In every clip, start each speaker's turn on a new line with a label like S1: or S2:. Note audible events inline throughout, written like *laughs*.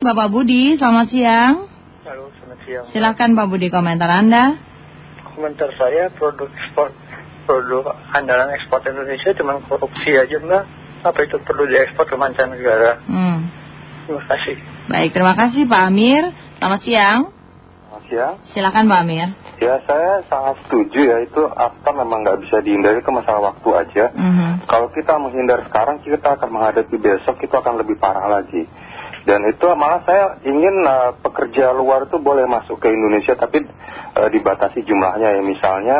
S1: Bapak Budi, selamat siang.
S2: Halo, selamat siang.
S1: Silakan Pak Budi komentar Anda.
S2: Komentar saya produk ekspor, produk andalan ekspor Indonesia cuma korupsi aja mbak. Apa itu perlu diekspor ke mancanegara?
S1: Hmm.
S2: Terima kasih.
S1: Baik, terima kasih Pak Amir. Selamat siang.
S3: Selamat siang.
S1: Silakan Pak Amir.
S3: Ya saya sangat setuju ya itu apa memang nggak bisa dihindari ke masalah waktu aja.
S1: Mhm.
S3: Kalau kita menghindar sekarang kita akan menghadapi besok itu akan lebih parah lagi. Dan itu malah saya ingin uh, pekerja luar itu boleh masuk ke Indonesia tapi uh, dibatasi jumlahnya ya misalnya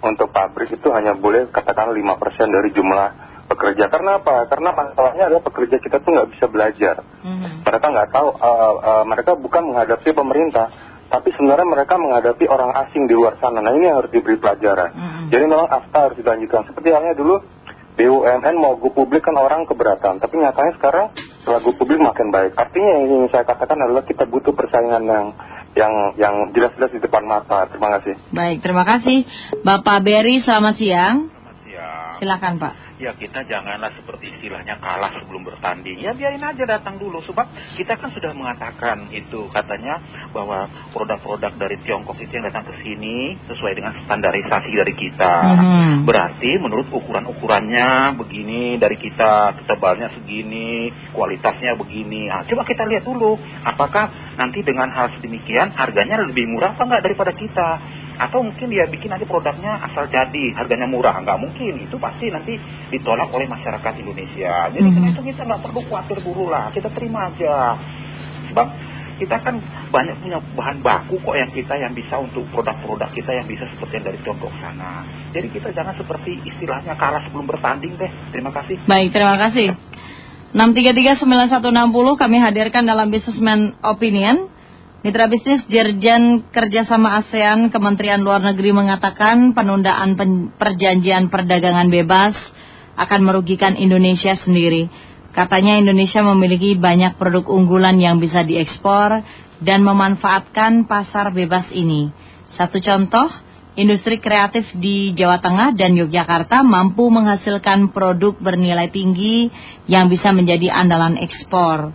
S3: untuk pabrik itu hanya boleh katakan 5% dari jumlah pekerja. Karena apa? Karena masalahnya adalah pekerja kita tuh nggak bisa belajar.
S1: Mhm.
S3: Mereka nggak tahu, uh, uh, mereka bukan menghadapi pemerintah, tapi sebenarnya mereka menghadapi orang asing di luar sana. Nah ini yang harus diberi pelajaran.
S1: Mhm.
S3: Jadi memang AFTA harus dilanjutkan. Seperti halnya dulu BUMN mau go publik kan orang keberatan, tapi nyatanya sekarang go publik makin baik. Artinya yang ingin saya katakan adalah kita butuh persaingan yang yang yang jelas-jelas di depan mata. Terima kasih.
S1: Baik, terima kasih. Bapak Berry, selamat siang.
S4: Selamat siang.
S1: Silakan Pak.
S4: Ya kita janganlah seperti istilahnya kalah sebelum bertanding. Ya biarin aja datang dulu. Sebab kita kan sudah mengatakan itu katanya bahwa produk-produk dari Tiongkok itu yang datang ke sini sesuai dengan standarisasi dari kita.
S1: Mhm.
S4: Berarti menurut ukuran-ukurannya begini dari kita tebalnya segini, kualitasnya begini. Nah, coba kita lihat dulu apakah nanti dengan hal sedemikian harganya lebih murah apa enggak daripada kita. Atau mungkin dia bikin nanti produknya asal jadi, harganya murah. Enggak mungkin, itu pasti nanti ditolak oleh masyarakat Indonesia. Jadi
S1: Mhm.
S4: karena itu kita nggak perlu khawatir dulu lah, kita terima aja. Sebab kita kan banyak punya bahan baku kok yang kita yang bisa untuk produk-produk kita yang bisa seperti yang dari Tiongkok sana. Jadi kita jangan seperti istilahnya kalah sebelum bertanding deh. Terima kasih.
S1: Baik, terima kasih. 6339160 kami hadirkan dalam Businessman Opinion. Mitra bisnis Dirjen Kerjasama ASEAN Kementerian Luar Negeri mengatakan penundaan pen- perjanjian perdagangan bebas akan merugikan Indonesia sendiri. Katanya Indonesia memiliki banyak produk unggulan yang bisa diekspor dan memanfaatkan pasar bebas ini. Satu contoh, industri kreatif di Jawa Tengah dan Yogyakarta mampu menghasilkan produk bernilai tinggi yang bisa menjadi andalan ekspor.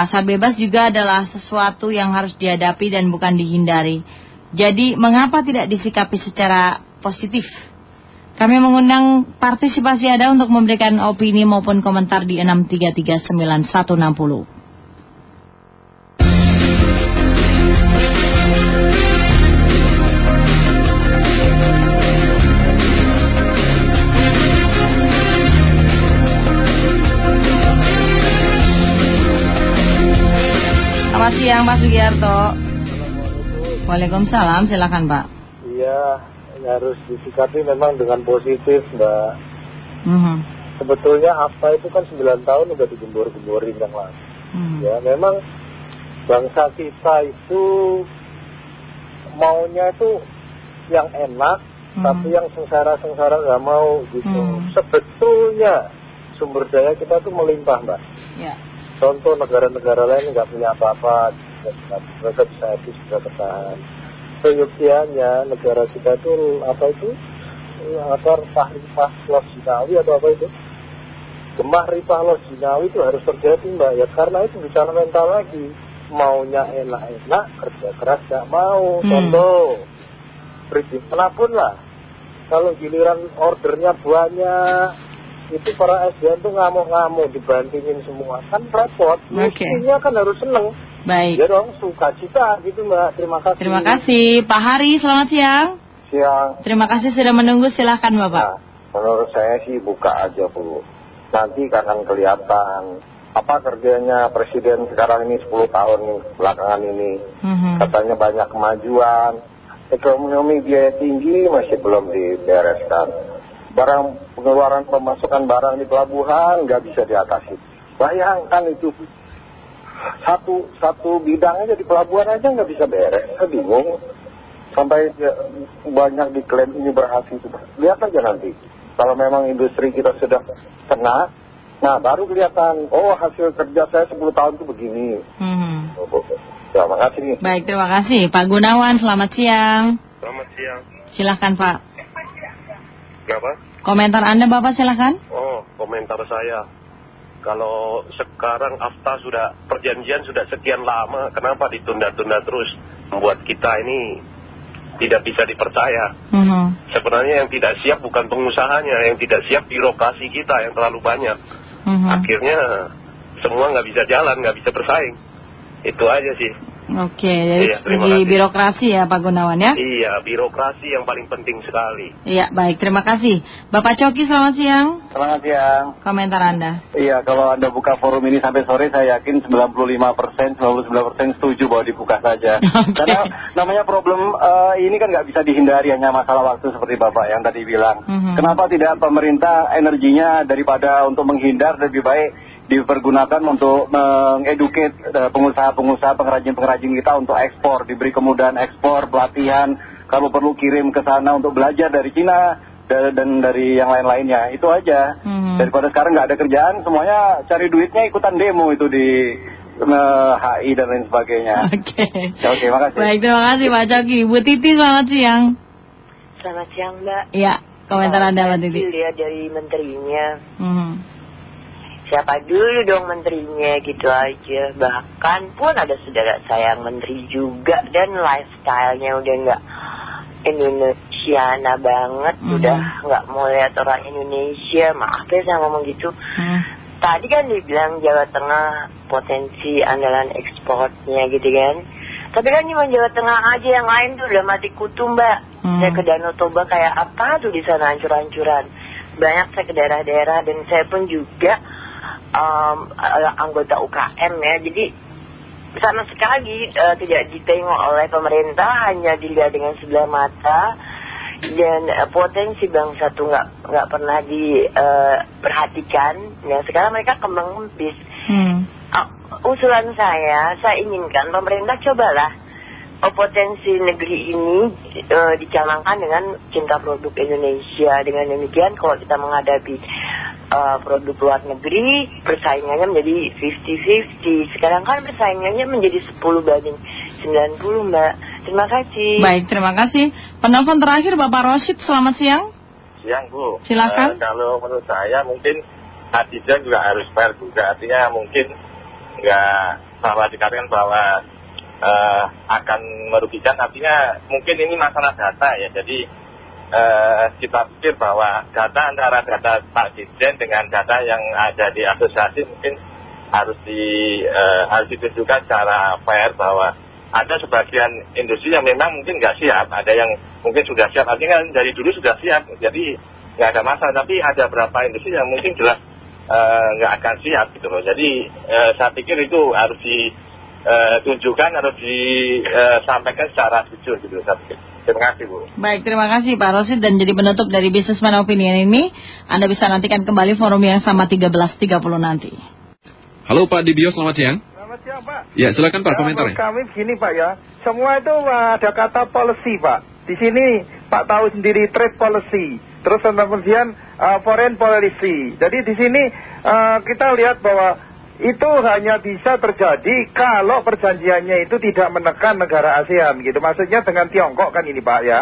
S1: Pasar bebas juga adalah sesuatu yang harus dihadapi dan bukan dihindari. Jadi, mengapa tidak disikapi secara positif? Kami mengundang partisipasi Anda untuk memberikan opini maupun komentar di 6339160. Siang Pak Sugiarto. Waalaikumsalam, silakan Pak.
S2: Iya, harus disikapi memang dengan positif mbak.
S1: Mhm.
S2: Sebetulnya apa itu kan 9 tahun udah digembor-gemborin yang lalu.
S1: Mhm.
S2: Ya, memang bangsa kita itu maunya itu yang enak,
S1: Hmm.
S2: tapi yang sengsara-sengsara nggak mau gitu.
S1: Hmm.
S2: Sebetulnya sumber daya kita tuh melimpah mbak.
S1: Ya.
S2: Contoh negara-negara lain nggak punya apa-apa, mereka bisa habis, bisa bertahan. Seyogianya negara kita itu apa itu? Apa ripah los jinawi atau apa itu? Gemah ripah los jinawi itu harus terjadi mbak. Ya karena itu bicara mental lagi. Maunya enak-enak kerja keras gak mau.
S1: Hmm.
S2: contoh mana pun lah. Kalau giliran ordernya banyak itu para SDM tuh ngamuk-ngamuk dibantingin semua kan repot
S1: Oke.
S2: mestinya kan harus seneng
S1: Baik.
S2: ya dong suka cita gitu mbak terima kasih
S1: Terima kasih Pak Hari, selamat siang.
S3: Siang.
S1: Terima kasih sudah menunggu, silahkan Bapak.
S3: Nah, menurut saya sih buka aja dulu. Nanti akan kelihatan apa kerjanya presiden sekarang ini 10 tahun belakangan ini.
S1: Mhm.
S3: Katanya banyak kemajuan, ekonomi biaya tinggi masih belum dibereskan. Barang pengeluaran pemasukan barang di pelabuhan nggak bisa diatasi. Bayangkan itu satu satu bidang aja di pelabuhan aja nggak bisa beres. Saya bingung. Sampai ya, banyak diklaim ini berhasil. Lihat aja nanti. Kalau memang industri kita sudah kena, nah baru kelihatan, oh hasil kerja saya 10 tahun itu begini.
S1: Mhm.
S3: Ya, makasih.
S1: Baik, terima kasih Pak Gunawan, selamat siang.
S3: Selamat siang.
S1: Silahkan Pak.
S3: Kenapa?
S1: Komentar Anda Bapak silahkan.
S3: Oh, komentar saya.
S5: Kalau sekarang AFTA sudah perjanjian sudah sekian lama, kenapa ditunda-tunda terus? Membuat kita ini tidak bisa dipercaya.
S1: Mhm.
S5: Sebenarnya yang tidak siap bukan pengusahanya, yang tidak siap birokrasi kita yang terlalu banyak.
S1: Mhm.
S5: Akhirnya semua nggak bisa jalan, nggak bisa bersaing. Itu aja sih.
S1: Oke, dari
S5: Iya, terima
S1: segi
S5: kasih.
S1: birokrasi ya Pak Gunawan ya.
S5: Iya, birokrasi yang paling penting sekali.
S1: Iya, baik. Terima kasih. Bapak Coki, selamat siang.
S6: Selamat siang.
S1: Komentar Anda.
S6: Iya, kalau Anda buka forum ini sampai sore, saya yakin 95 persen, 99 persen setuju bahwa dibuka saja. *laughs* Karena namanya problem eh, ini kan nggak bisa dihindari, hanya masalah waktu seperti Bapak yang tadi bilang.
S1: Mhm.
S6: Kenapa tidak pemerintah energinya daripada untuk menghindar lebih baik dipergunakan untuk mengeduket eh, pengusaha-pengusaha pengrajin-pengrajin kita untuk ekspor, diberi kemudahan ekspor, pelatihan, kalau perlu kirim ke sana untuk belajar dari Cina da- dan dari yang lain-lainnya. Itu aja.
S1: Mhm.
S6: Daripada sekarang nggak ada kerjaan, semuanya cari duitnya ikutan demo itu di eh, HI dan lain sebagainya. *laughs*
S1: Oke.
S6: Ya, Oke, makasih.
S1: Baik, terima kasih Pak Coki. Bu Titi, selamat siang.
S7: Selamat siang Mbak.
S1: Iya, komentar Anda Mbak Titi.
S7: Dilihat dari menterinya.
S1: Mhm.
S7: Siapa dulu dong menterinya gitu aja. Bahkan pun ada saudara saya yang menteri juga. Dan lifestyle-nya udah nggak Indonesiana banget.
S1: Mhm.
S7: Udah nggak mau lihat orang Indonesia. Maaf ya saya ngomong gitu.
S1: Mhm.
S7: Tadi kan dibilang Jawa Tengah potensi andalan ekspornya gitu kan. Tapi kan cuma Jawa Tengah aja yang lain tuh udah mati kutu mbak.
S1: Hmm.
S7: Saya ke Danau Toba kayak apa tuh di sana hancur-hancuran. Banyak saya ke daerah-daerah dan saya pun juga um, eh, anggota UKM ya. Jadi sama sekali eh, tidak ditengok oleh pemerintah hanya dilihat dengan sebelah mata dan eh, potensi bangsa tuh nggak nggak pernah diperhatikan. Nah sekarang mereka kembang kempis.
S1: Hmm.
S7: Ah, usulan saya, saya inginkan pemerintah cobalah oh, potensi negeri ini dicanangkan dengan cinta produk Indonesia. Dengan demikian kalau kita menghadapi eh, produk luar negeri, persaingannya menjadi 50-50. Sekarang kan persaingannya menjadi 10 banding 90 mbak. Terima kasih.
S1: Baik, terima kasih. Penelpon terakhir Bapak Roshid, selamat siang.
S5: Siang Bu.
S1: Silakan.
S5: Eh, kalau menurut saya mungkin Hadijan juga harus fair juga. Artinya mungkin nggak bahwa dikatakan bahwa eh, akan merugikan. Artinya mungkin ini masalah data ya. Jadi kita pikir bahwa data antara data Pak Dirjen dengan data yang ada di asosiasi mungkin harus di eh, harus ditunjukkan secara fair bahwa ada sebagian industri yang memang mungkin nggak siap, ada yang mungkin sudah siap, artinya kan dari dulu sudah siap, jadi nggak ada masalah. Tapi ada beberapa industri yang mungkin jelas eh, nggak akan siap gitu loh. Jadi eh, saya pikir itu harus ditunjukkan, harus disampaikan secara jujur gitu. Saya pikir. Terima kasih Bu.
S1: Baik, terima kasih Pak Rosid dan jadi penutup dari Businessman Opinion ini, Anda bisa nantikan kembali forum yang sama 13.30 nanti.
S8: Halo Pak Dibio, selamat siang.
S9: Selamat siang Pak.
S8: Ya, silakan Pak
S9: Ya,
S8: komentarnya.
S9: kami begini Pak ya, semua itu ada kata policy Pak. Di sini Pak tahu sendiri trade policy, terus kemudian uh, foreign policy. Jadi di sini uh, kita lihat bahwa itu hanya bisa terjadi kalau perjanjiannya itu tidak menekan negara ASEAN gitu. Maksudnya dengan Tiongkok kan ini Pak ya.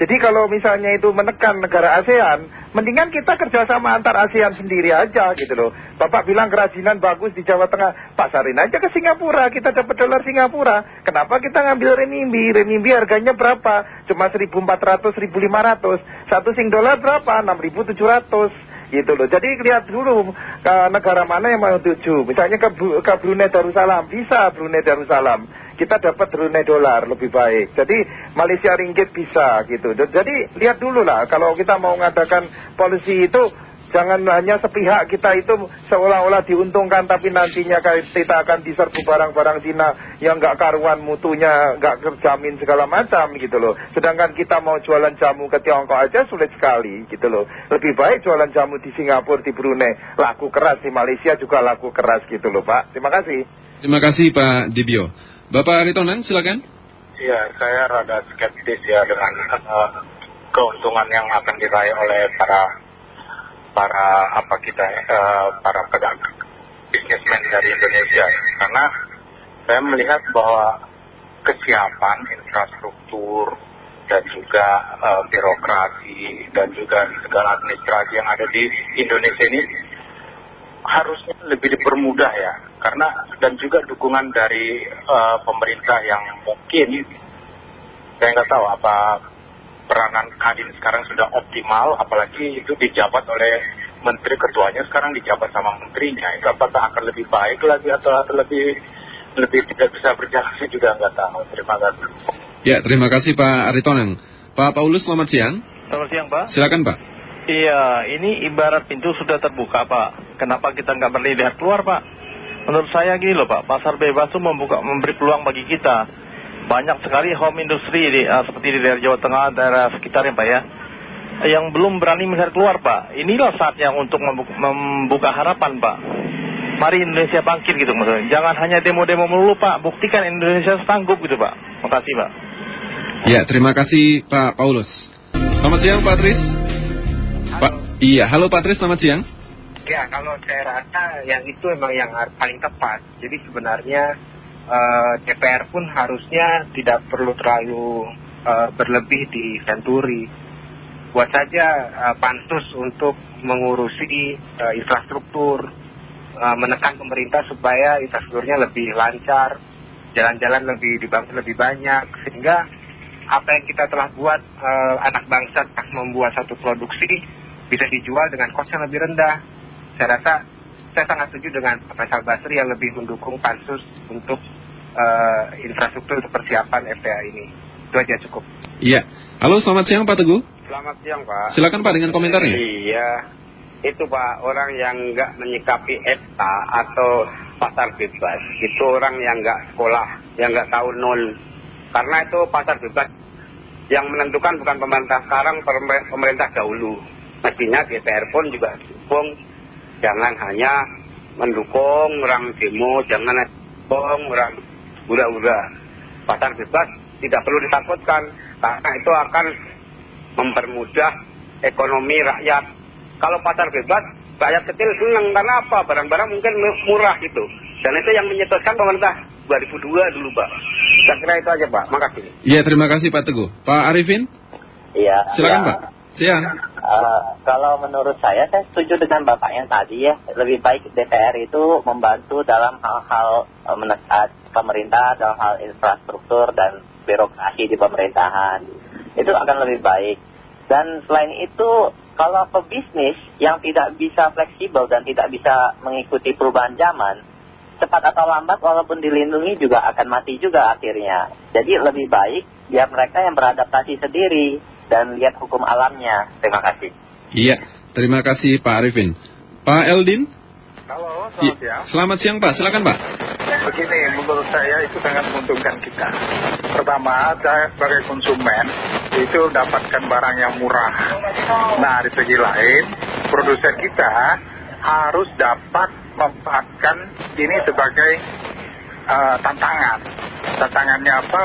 S9: Jadi kalau misalnya itu menekan negara ASEAN, mendingan kita kerjasama antar ASEAN sendiri aja gitu loh. Bapak bilang kerajinan bagus di Jawa Tengah, pasarin aja ke Singapura, kita dapat dolar Singapura. Kenapa kita ngambil renminbi? Renminbi harganya berapa? Cuma 1.400, 1.500. Satu sing dolar berapa? 6.700 gitu loh. Jadi lihat dulu ke negara mana yang mau tuju. Misalnya ke, ke Brunei Darussalam, bisa Brunei Darussalam. Kita dapat Brunei dolar lebih baik. Jadi Malaysia ringgit bisa gitu. Jadi lihat dulu lah kalau kita mau mengadakan polisi itu jangan hanya sepihak kita itu seolah-olah diuntungkan tapi nantinya kita akan diserbu barang-barang Cina yang nggak karuan mutunya nggak terjamin segala macam gitu loh. Sedangkan kita mau jualan jamu ke Tiongkok aja sulit sekali gitu loh. Lebih baik jualan jamu di Singapura, di Brunei, laku keras di Malaysia juga laku keras gitu loh Pak. Terima kasih.
S8: Terima kasih Pak Dibio. Bapak Ritonan, silakan.
S5: Ya, saya rada skeptis ya dengan eh, keuntungan yang akan diraih oleh para para apa kita eh, para pedagang bisnismen dari Indonesia. Karena saya melihat bahwa kesiapan infrastruktur dan juga eh, birokrasi dan juga segala administrasi yang ada di Indonesia ini harusnya lebih dipermudah ya. Karena dan juga dukungan dari eh, pemerintah yang mungkin saya nggak tahu apa peranan Kadin sekarang sudah optimal apalagi itu dijabat oleh menteri ketuanya sekarang dijabat sama menterinya itu apakah akan lebih baik lagi atau, atau lebih lebih tidak bisa berjalan saya juga nggak tahu terima kasih
S8: Ya, terima kasih Pak Aritonang. Pak Paulus, selamat siang.
S10: Selamat siang Pak.
S8: Silakan Pak.
S10: Iya, ini ibarat pintu sudah terbuka Pak. Kenapa kita nggak berlihat keluar Pak? Menurut saya gini loh Pak, pasar bebas itu membuka, memberi peluang bagi kita. Banyak sekali home industry di, uh, seperti di daerah Jawa Tengah, daerah sekitarnya Pak ya. Yang belum berani melihat keluar Pak. Inilah saatnya untuk membuka, membuka harapan Pak. Mari Indonesia bangkit gitu maksudnya. Jangan hanya demo-demo melulu Pak. Buktikan Indonesia sanggup gitu Pak. Makasih Pak.
S8: Ya, terima kasih Pak Paulus. Selamat siang Pak Tris. Pak, iya, halo Pak Tris, selamat siang.
S11: Ya, kalau saya rasa yang itu memang yang paling tepat. Jadi sebenarnya eh, DPR pun harusnya tidak perlu terlalu eh, berlebih di Venturi. Buat saja eh, pansus untuk mengurusi eh, infrastruktur, menekan pemerintah supaya infrastrukturnya lebih lancar, jalan-jalan lebih dibangun lebih banyak, sehingga apa yang kita telah buat anak bangsa membuat satu produksi bisa dijual dengan kos yang lebih rendah. Saya rasa saya sangat setuju dengan Faisal Basri yang lebih mendukung pansus untuk eh, infrastruktur untuk persiapan FTA ini. Itu aja cukup.
S8: Iya. Halo, selamat siang Pak Teguh.
S12: Selamat siang Pak.
S8: Silakan Pak dengan komentarnya.
S12: Iya, itu Pak orang yang nggak menyikapi EFTA atau pasar bebas, itu orang yang nggak sekolah, yang nggak tahu nol. Karena itu pasar bebas yang menentukan bukan pemerintah sekarang, pemer- pemerintah dahulu. Mestinya DPR pun juga dukung, jangan hanya mendukung orang demo, jangan mendukung orang hura-hura. Pasar bebas tidak perlu ditakutkan, karena itu akan mempermudah ekonomi rakyat. Kalau pasar bebas, rakyat kecil senang karena apa? Barang-barang mungkin murah gitu. Dan itu yang menyetorkan pemerintah 2002 dulu Pak. Saya kira itu aja Pak, makasih.
S8: Iya, terima kasih Pak Teguh. Pak Arifin,
S13: Iya.
S8: silakan
S13: ya.
S8: Pak. Siang.
S13: Eh, kalau menurut saya, saya setuju dengan Bapak yang tadi ya. Lebih baik DPR itu membantu dalam hal-hal eh, menekan pemerintah, dalam hal infrastruktur dan birokrasi di pemerintahan. Itu akan lebih baik. Dan selain itu, kalau pebisnis yang tidak bisa fleksibel dan tidak bisa mengikuti perubahan zaman, cepat atau lambat walaupun dilindungi juga akan mati juga akhirnya. Jadi lebih baik biar mereka yang beradaptasi sendiri dan lihat hukum alamnya. Terima kasih.
S8: Iya, terima kasih Pak Arifin. Pak Eldin,
S5: halo
S8: i- selamat siang Pak. Silakan Pak.
S5: begini menurut saya itu sangat menguntungkan kita pertama saya sebagai konsumen itu dapatkan barang yang murah nah di segi lain produsen kita harus dapat memanfaatkan ini sebagai eh, tantangan tantangannya apa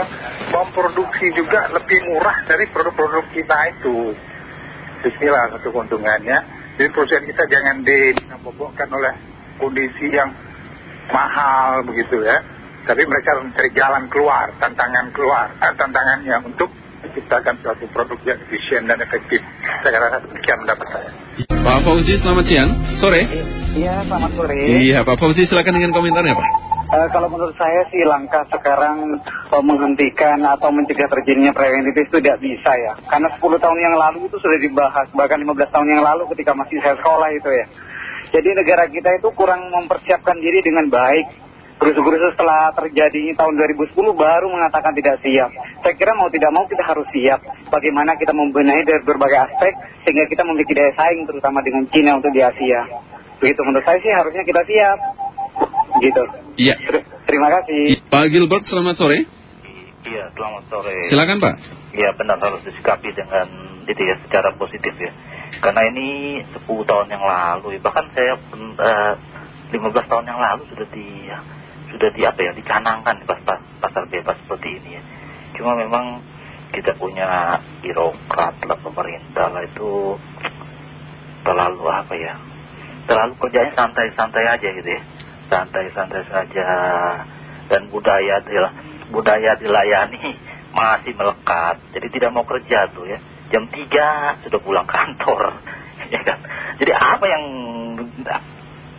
S5: memproduksi juga lebih murah dari produk-produk kita itu Bismillah satu keuntungannya jadi produsen kita jangan dibobokkan oleh kondisi yang mahal begitu ya. Tapi mereka harus mencari jalan keluar, tantangan keluar, eh, tantangannya untuk menciptakan suatu produk yang efisien dan efektif. Saya rasa demikian pendapat saya.
S8: Pak Fauzi, selamat siang. Sore.
S14: Iya, selamat sore.
S8: Iya, Pak Fauzi silakan dengan komentarnya Pak.
S14: Eh, kalau menurut saya sih langkah sekarang eh, menghentikan atau mencegah terjadinya preventif itu tidak bisa ya. Karena 10 tahun yang lalu itu sudah dibahas, bahkan 15 tahun yang lalu ketika masih saya sekolah itu ya. Jadi negara kita itu kurang mempersiapkan diri dengan baik. Gerusu-gerusu setelah terjadi tahun 2010 baru mengatakan tidak siap. Saya kira mau tidak mau kita harus siap. Bagaimana kita membenahi dari berbagai aspek sehingga kita memiliki daya saing terutama dengan Cina untuk di Asia. Begitu menurut saya sih harusnya kita siap. Gitu.
S8: Iya.
S14: Terima kasih.
S8: Pak Gilbert, selamat sore.
S10: Iya, selamat sore.
S8: Silakan Pak.
S10: Ya benar harus disikapi dengan itu ya secara positif ya. Karena ini 10 tahun yang lalu. Bahkan saya eh, 15 tahun yang lalu sudah di sudah di apa ya dicanangkan pas, pas, pasar bebas seperti ini ya. Cuma memang kita punya birokrat lah pemerintah lah itu terlalu apa ya terlalu kerjanya santai-santai aja gitu ya santai-santai saja. Dan budaya budaya dilayani *laughs* masih melekat. Jadi tidak mau kerja tuh ya. Jam 3 sudah pulang kantor. *laughs* Ya kan? Jadi apa yang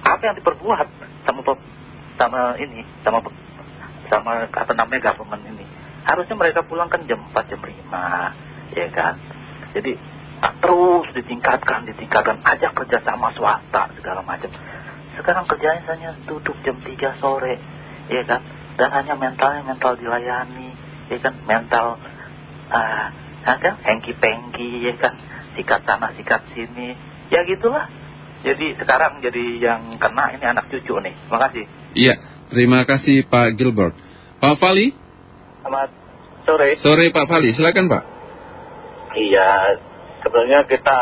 S10: apa yang diperbuat sama sama ini sama sama apa namanya government ini? Harusnya mereka pulang kan jam 4 jam 5 ya kan? Jadi terus ditingkatkan ditingkatkan. Ajak kerjasama swasta segala macam sekarang kerjanya hanya duduk jam 3 sore ya kan? Dan hanya mentalnya mental dilayani ya kan? Mental uh, kan hengki pengki ya kan? Sikat sana sikat sini. Ya gitulah. Jadi sekarang jadi yang kena ini anak cucu nih. Makasih
S8: iya terima kasih Pak Gilbert. Pak Fali?
S15: Selamat sore.
S8: Sore Pak Fali, silakan Pak.
S15: Iya, sebenarnya kita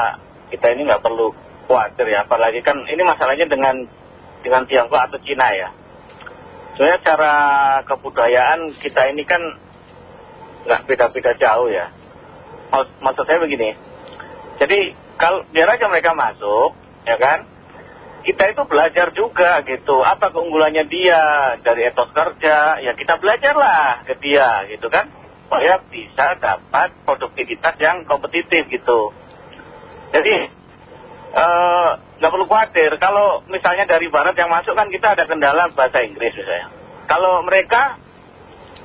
S15: kita ini nggak perlu khawatir ya, apalagi kan ini masalahnya dengan dengan Tiongkok atau Cina ya. Sebenarnya cara kebudayaan kita ini kan nggak beda-beda jauh ya. Maksud saya begini, jadi kalau biar aja mereka masuk, ya kan, kita itu belajar juga gitu. Apa keunggulannya dia dari etos kerja? Ya kita belajarlah ke dia gitu kan. Supaya bisa dapat produktivitas yang kompetitif gitu. Jadi nggak perlu khawatir. Kalau misalnya dari barat yang masuk kan kita ada kendala bahasa Inggris misalnya. Kalau mereka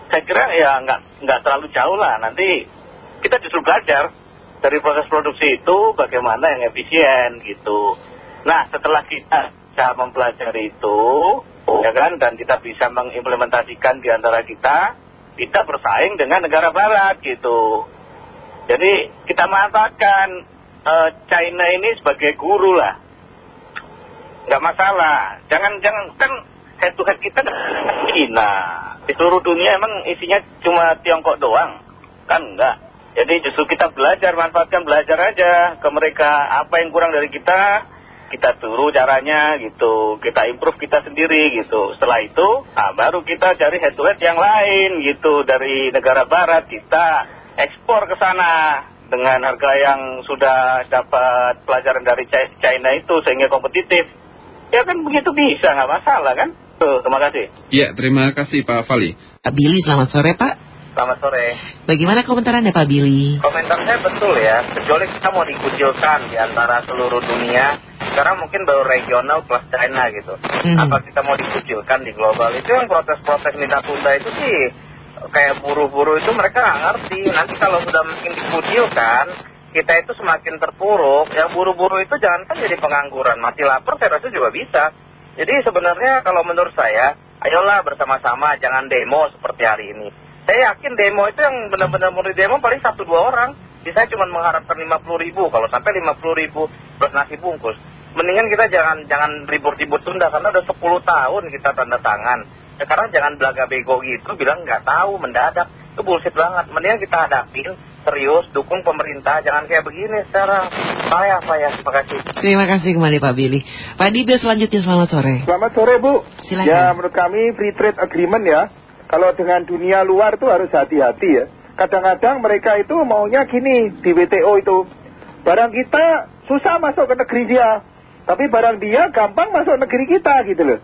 S15: saya kira ya nggak nggak terlalu jauh lah. Nanti kita justru belajar dari proses produksi itu bagaimana yang efisien gitu. Nah setelah kita bisa mempelajari itu ya kan dan kita bisa mengimplementasikan di antara kita kita bersaing dengan negara barat gitu jadi kita manfaatkan uh, China ini sebagai guru lah. Nggak masalah. Jangan jangan kan head to head kita China. Di seluruh dunia emang isinya cuma Tiongkok doang. Kan enggak jadi justru kita belajar manfaatkan belajar aja ke mereka. Apa yang kurang dari kita kita turu caranya gitu, kita improve kita sendiri gitu. Setelah itu, nah, baru kita cari head to head yang lain gitu. Dari negara barat kita ekspor ke sana dengan harga yang sudah dapat pelajaran dari China itu sehingga kompetitif. Ya kan begitu bisa nggak masalah kan? Tuh, terima kasih.
S8: Iya, terima kasih Pak Fali.
S16: Pak Billy, selamat sore Pak.
S15: Selamat sore.
S16: Bagaimana komentarnya Pak Billy?
S15: Komentar saya betul ya, kecuali kita mau dikucilkan di antara seluruh dunia, sekarang mungkin baru regional plus China gitu. Hmm. Apa kita mau dikucilkan di global itu yang protes-protes minta tunda itu sih kayak buru-buru itu mereka nggak ngerti. Nanti kalau sudah makin dikucilkan, kita itu semakin terpuruk. Yang buru-buru itu jangan kan jadi pengangguran, mati lapar saya rasa juga bisa. Jadi sebenarnya kalau menurut saya, ayolah bersama-sama jangan demo seperti hari ini. Saya yakin demo itu yang benar-benar mau demo paling satu dua orang. Jadi saya cuma mengharapkan 50 ribu, kalau sampai 50 ribu plus nasi bungkus. Mendingan kita jangan jangan ribut-ribut tunda karena udah 10 tahun kita tanda tangan. Sekarang jangan belaga bego gitu, bilang nggak tahu, mendadak. Itu bullshit banget. Mendingan kita hadapin, serius, dukung pemerintah. Jangan kayak begini sekarang. Payah, payah. Terima kasih.
S16: Terima kasih kembali Pak Billy. Pak Dibio selanjutnya selamat sore.
S9: Selamat sore Bu.
S16: Silakan.
S9: Ya menurut kami free trade agreement ya. Kalau dengan dunia luar itu harus hati-hati ya. Kadang-kadang mereka itu maunya gini di WTO itu. Barang kita susah masuk ke negeri dia. Tapi barang dia gampang masuk negeri kita gitu loh.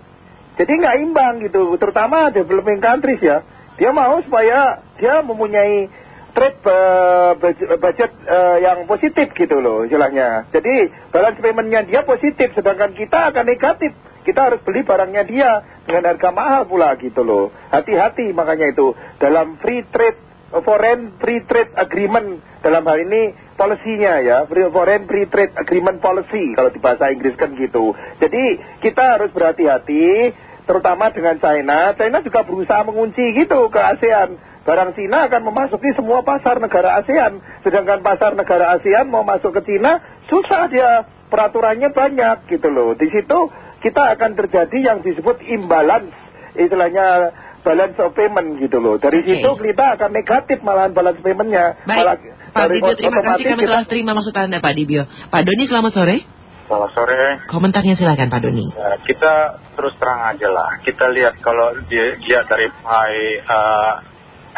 S9: Jadi nggak imbang gitu. Terutama developing countries ya. Dia mau supaya dia mempunyai trade uh, budget uh, yang positif gitu loh istilahnya. Jadi balance paymentnya dia positif sedangkan kita akan negatif. Kita harus beli barangnya dia dengan harga mahal pula gitu loh. Hati-hati makanya itu dalam free trade foreign free trade agreement dalam hal ini policy-nya ya foreign free trade agreement policy kalau di bahasa Inggris kan gitu. Jadi kita harus berhati-hati terutama dengan China. China juga berusaha mengunci gitu ke ASEAN. Barang Cina akan memasuki semua pasar negara ASEAN. Sedangkan pasar negara ASEAN mau masuk ke Cina, susah dia. Peraturannya banyak gitu loh. Di situ kita akan terjadi yang disebut imbalance. Istilahnya balance of payment gitu loh. Dari
S16: Oke.
S9: situ kita akan negatif malahan balance paymentnya.
S16: Baik,
S9: Malah
S16: Pak Dibio terima kasih kami telah terima maksud Anda Pak Dibio. Pak Doni selamat sore.
S15: Selamat sore.
S16: Komentarnya silakan Pak Doni.
S15: Ya, kita terus terang aja lah. Kita lihat kalau dia, dia dari pie eh,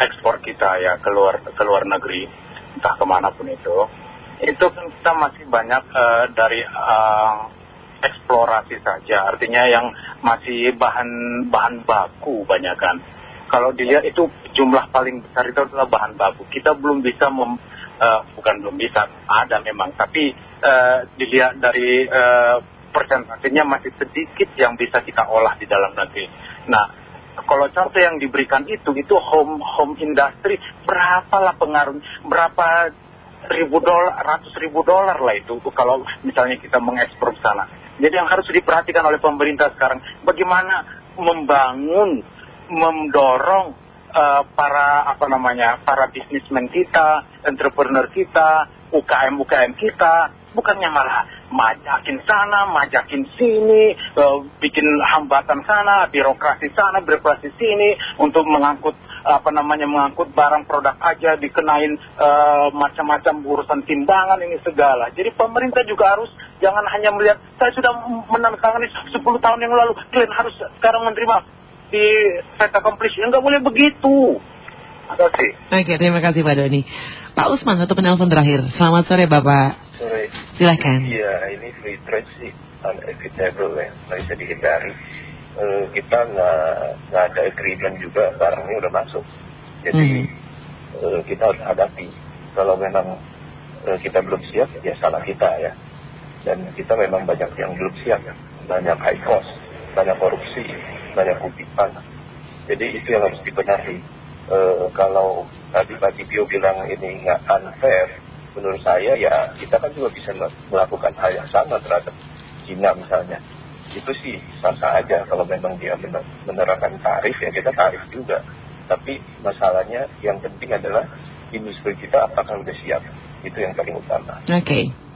S15: ekspor kita ya keluar ke luar negeri, entah ke mana pun itu, itu kan kita masih banyak eh, dari eh, eksplorasi saja. Artinya yang masih bahan bahan baku banyak kan. Kalau dilihat itu jumlah paling besar itu adalah bahan baku. Kita belum bisa mem, eh, bukan belum bisa, ada memang. Tapi eh, dilihat dari eh,
S17: persentasenya masih sedikit yang bisa kita olah di dalam negeri. Nah, kalau contoh yang diberikan itu, itu home home industry, berapalah pengaruh, berapa ribu dolar, ratus ribu dolar lah itu kalau misalnya kita mengekspor ke sana. Jadi yang harus diperhatikan oleh pemerintah sekarang, bagaimana membangun, mendorong uh, para apa namanya, para bisnismen kita, entrepreneur kita, UKM-UKM kita, bukannya malah majakin sana, majakin sini, uh, bikin hambatan sana, birokrasi sana, birokrasi sini, untuk mengangkut apa namanya mengangkut barang produk aja dikenain uh, macam-macam urusan timbangan ini segala. Jadi pemerintah juga harus jangan hanya melihat saya sudah menandatangani 10 tahun yang lalu, kalian harus sekarang menerima di set accomplish. Enggak boleh begitu. Terima kasih.
S16: Oke, terima kasih Pak Doni. Pak Usman, satu penelpon terakhir. Selamat sore Bapak.
S18: Sore.
S16: Silakan.
S18: Iya, ini free trade sih unevitable ya, nggak bisa dihindari. Eh, kita nggak ada agreement juga, barangnya udah masuk. Jadi eh, kita harus hadapi. Kalau memang eh, kita belum siap, ya salah kita ya. Dan kita memang banyak yang belum siap, banyak high cost, banyak korupsi, banyak kutipan. Jadi itu yang harus dibenahi. Eh, kalau tadi Pak Tibio bilang ini nggak unfair, menurut saya ya kita kan juga bisa melakukan hal yang sama terhadap Cina misalnya. Itu sih sah-sah aja kalau memang dia menerapkan tarif ya kita tarif juga. Tapi masalahnya yang penting adalah industri kita apakah sudah siap. Itu yang paling utama.
S16: Oke.